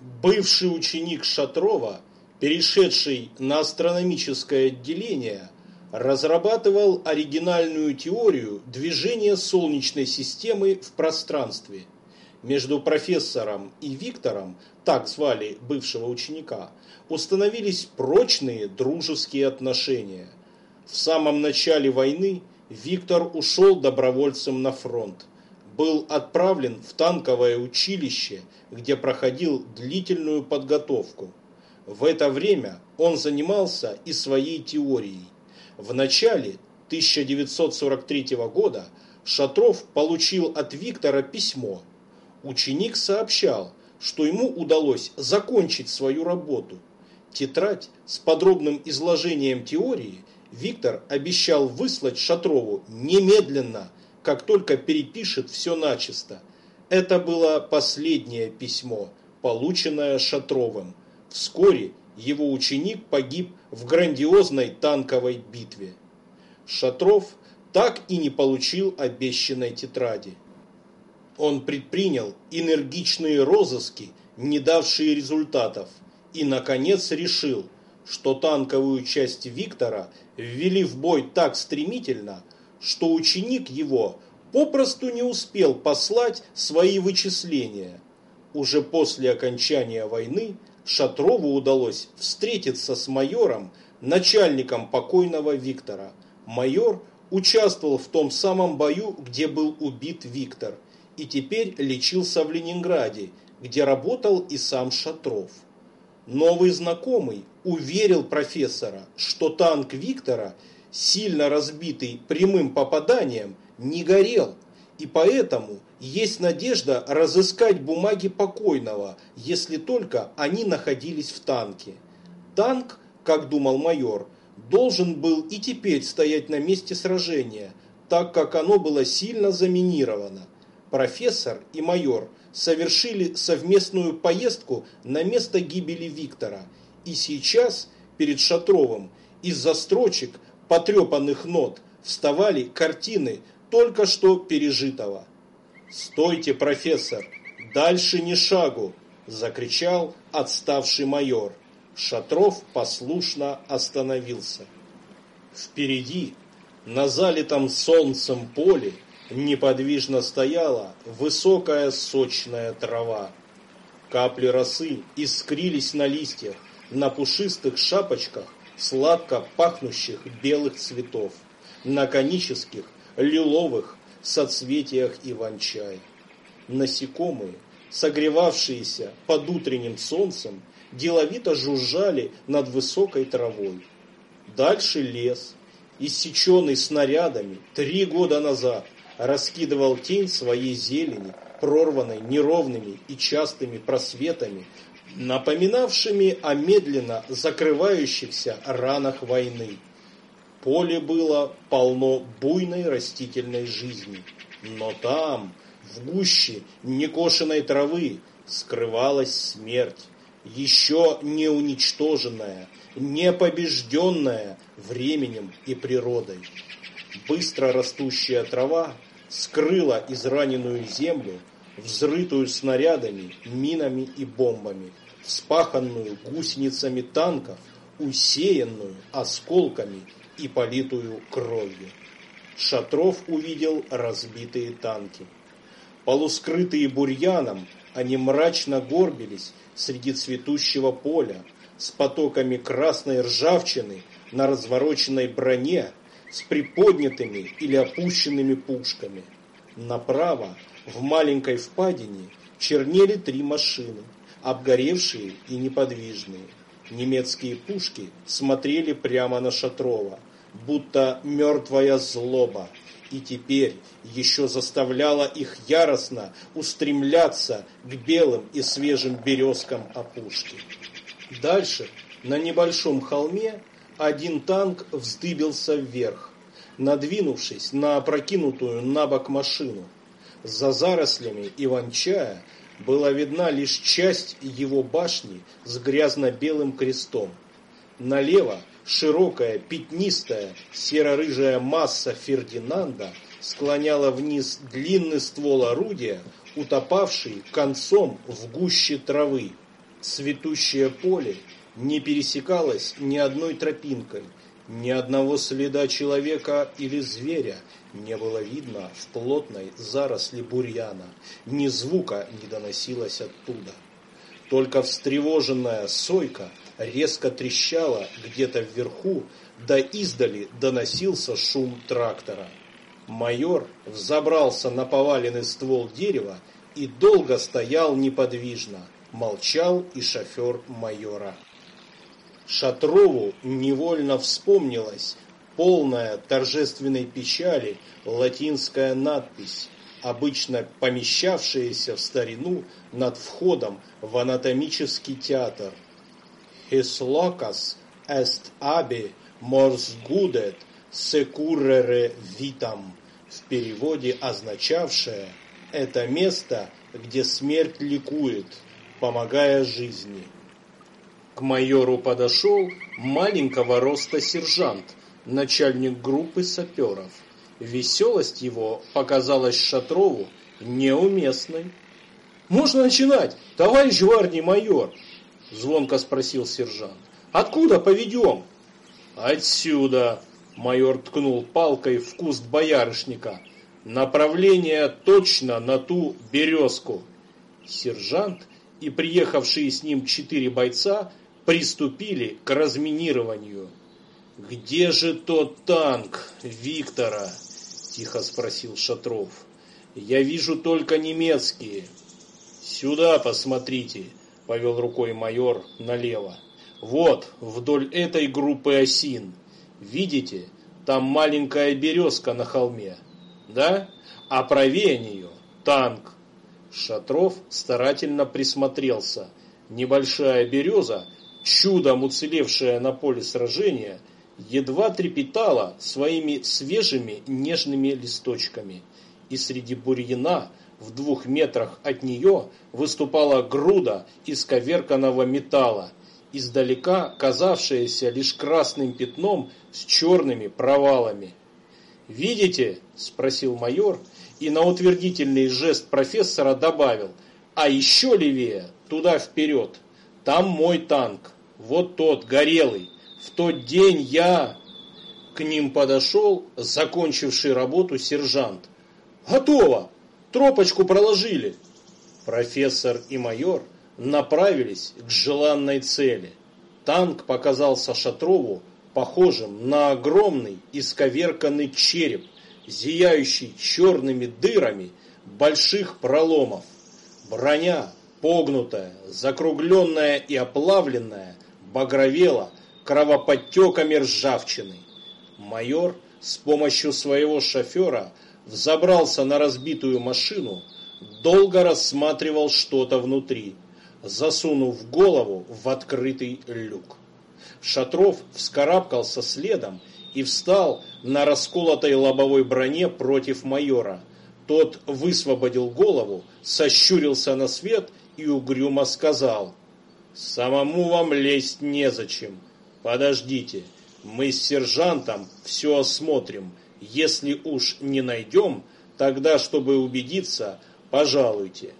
Бывший ученик Шатрова, перешедший на астрономическое отделение, разрабатывал оригинальную теорию движения Солнечной системы в пространстве. Между профессором и Виктором, так звали бывшего ученика, установились прочные дружеские отношения. В самом начале войны Виктор ушел добровольцем на фронт. Был отправлен в танковое училище, где проходил длительную подготовку. В это время он занимался и своей теорией. В начале 1943 года Шатров получил от Виктора письмо. Ученик сообщал, что ему удалось закончить свою работу. Тетрадь с подробным изложением теории Виктор обещал выслать Шатрову немедленно, как только перепишет все начисто. Это было последнее письмо, полученное Шатровым. Вскоре его ученик погиб в грандиозной танковой битве. Шатров так и не получил обещанной тетради. Он предпринял энергичные розыски, не давшие результатов, и, наконец, решил, что танковую часть Виктора ввели в бой так стремительно, что ученик его попросту не успел послать свои вычисления. Уже после окончания войны Шатрову удалось встретиться с майором, начальником покойного Виктора. Майор участвовал в том самом бою, где был убит Виктор, и теперь лечился в Ленинграде, где работал и сам Шатров. Новый знакомый уверил профессора, что танк Виктора, сильно разбитый прямым попаданием, не горел, и поэтому есть надежда разыскать бумаги покойного, если только они находились в танке. Танк, как думал майор, должен был и теперь стоять на месте сражения, так как оно было сильно заминировано. Профессор и майор совершили совместную поездку на место гибели Виктора, и сейчас перед Шатровым из-за строчек потрепанных нот вставали картины только что пережитого. «Стойте, профессор! Дальше ни шагу!» – закричал отставший майор. Шатров послушно остановился. Впереди, на залитом солнцем поле, неподвижно стояла высокая сочная трава. Капли росы искрились на листьях, на пушистых шапочках сладко пахнущих белых цветов, на конических, лиловых, соцветиях иван-чай. Насекомые, согревавшиеся под утренним солнцем, деловито жужжали над высокой травой. Дальше лес, иссеченный снарядами три года назад, раскидывал тень своей зелени, прорванной неровными и частыми просветами, напоминавшими о медленно закрывающихся ранах войны. Поле было полно буйной растительной жизни, но там, в гуще некошенной травы, скрывалась смерть, еще не уничтоженная, не побежденная временем и природой. Быстро растущая трава скрыла израненную землю, взрытую снарядами, минами и бомбами, вспаханную гусеницами танков, усеянную осколками и политую кровью. Шатров увидел разбитые танки. Полускрытые бурьяном, они мрачно горбились среди цветущего поля, с потоками красной ржавчины на развороченной броне, с приподнятыми или опущенными пушками. Направо, в маленькой впадине, чернели три машины, обгоревшие и неподвижные. Немецкие пушки смотрели прямо на Шатрова – будто мертвая злоба, и теперь еще заставляла их яростно устремляться к белым и свежим березкам опушки. Дальше, на небольшом холме, один танк вздыбился вверх, надвинувшись на опрокинутую на бок машину. За зарослями иван-чая была видна лишь часть его башни с грязно-белым крестом. Налево Широкая, пятнистая, серо-рыжая масса Фердинанда склоняла вниз длинный ствол орудия, утопавший концом в гуще травы. Цветущее поле не пересекалось ни одной тропинкой, ни одного следа человека или зверя не было видно в плотной заросли бурьяна, ни звука не доносилось оттуда. Только встревоженная сойка резко трещала где-то вверху, да издали доносился шум трактора. Майор взобрался на поваленный ствол дерева и долго стоял неподвижно, молчал и шофер майора. Шатрову невольно вспомнилась полная торжественной печали латинская надпись, обычно помещавшаяся в старину над входом в анатомический театр. «His locus est abi mors gudet securere vitam» в переводе означавшее «это место, где смерть ликует, помогая жизни». К майору подошел маленького роста сержант, начальник группы саперов. Веселость его показалась Шатрову неуместной. «Можно начинать, товарищ гвардии майор?» – звонко спросил сержант. «Откуда поведем?» «Отсюда!» – майор ткнул палкой в куст боярышника. «Направление точно на ту березку!» Сержант и приехавшие с ним четыре бойца приступили к разминированию. «Где же тот танк Виктора?» – тихо спросил Шатров. «Я вижу только немецкие». «Сюда посмотрите», – повел рукой майор налево. «Вот, вдоль этой группы осин. Видите, там маленькая березка на холме, да? А правее нее танк». Шатров старательно присмотрелся. Небольшая береза – чудом уцелевшая на поле сражения, едва трепетала своими свежими нежными листочками, и среди бурьяна в двух метрах от нее выступала груда исковерканного металла, издалека казавшаяся лишь красным пятном с черными провалами. «Видите?» – спросил майор, и на утвердительный жест профессора добавил, «А еще левее, туда вперед!» Там мой танк. Вот тот, горелый. В тот день я... К ним подошел закончивший работу сержант. Готово. Тропочку проложили. Профессор и майор направились к желанной цели. Танк показался Шатрову похожим на огромный исковерканный череп, зияющий черными дырами больших проломов. Броня погнутая, закругленная и оплавленная, багровела кровоподтеками ржавчины. Майор с помощью своего шофера взобрался на разбитую машину, долго рассматривал что-то внутри, засунув голову в открытый люк. Шатров вскарабкался следом и встал на расколотой лобовой броне против майора. Тот высвободил голову, сощурился на свет и угрюмо сказал, «Самому вам лезть незачем. Подождите, мы с сержантом все осмотрим. Если уж не найдем, тогда, чтобы убедиться, пожалуйте».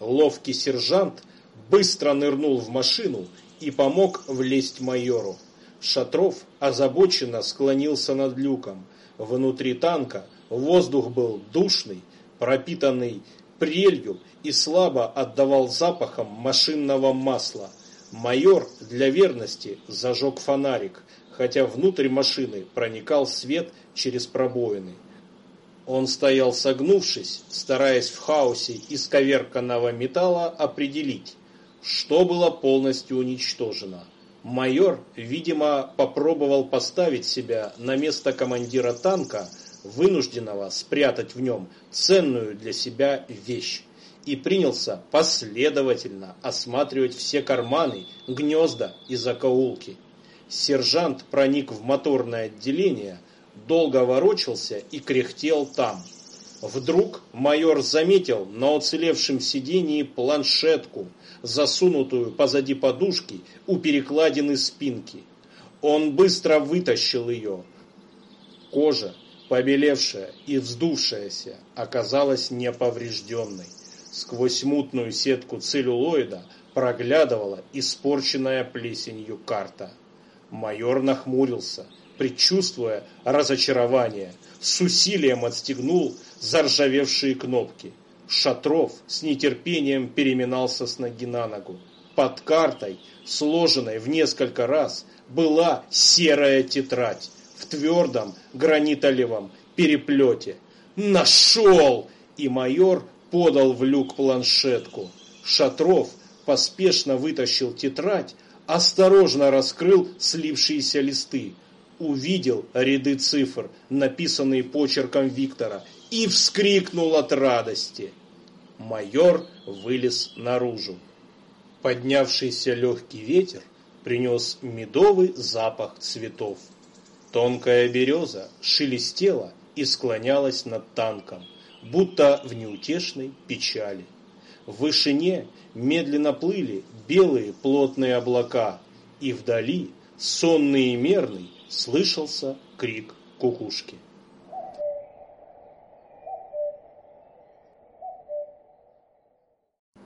Ловкий сержант быстро нырнул в машину и помог влезть майору. Шатров озабоченно склонился над люком. Внутри танка воздух был душный, пропитанный прелью и слабо отдавал запахом машинного масла. Майор для верности зажег фонарик, хотя внутрь машины проникал свет через пробоины. Он стоял согнувшись, стараясь в хаосе исковерканного металла определить, что было полностью уничтожено. Майор, видимо, попробовал поставить себя на место командира танка, вынужденного спрятать в нем ценную для себя вещь, и принялся последовательно осматривать все карманы, гнезда и закоулки. Сержант проник в моторное отделение, долго ворочался и кряхтел там. Вдруг майор заметил на уцелевшем сидении планшетку, засунутую позади подушки у перекладины спинки. Он быстро вытащил ее. Кожа побелевшая и вздувшаяся, оказалась неповрежденной. Сквозь мутную сетку целлюлоида проглядывала испорченная плесенью карта. Майор нахмурился, предчувствуя разочарование, с усилием отстегнул заржавевшие кнопки. Шатров с нетерпением переминался с ноги на ногу. Под картой, сложенной в несколько раз, была серая тетрадь в твердом гранитолевом переплете. «Нашел!» И майор подал в люк планшетку. Шатров поспешно вытащил тетрадь, осторожно раскрыл слившиеся листы, увидел ряды цифр, написанные почерком Виктора, и вскрикнул от радости. Майор вылез наружу. Поднявшийся легкий ветер принес медовый запах цветов. Тонкая береза шелестела и склонялась над танком, будто в неутешной печали. В вышине медленно плыли белые плотные облака, и вдали, сонный и мерный, слышался крик кукушки.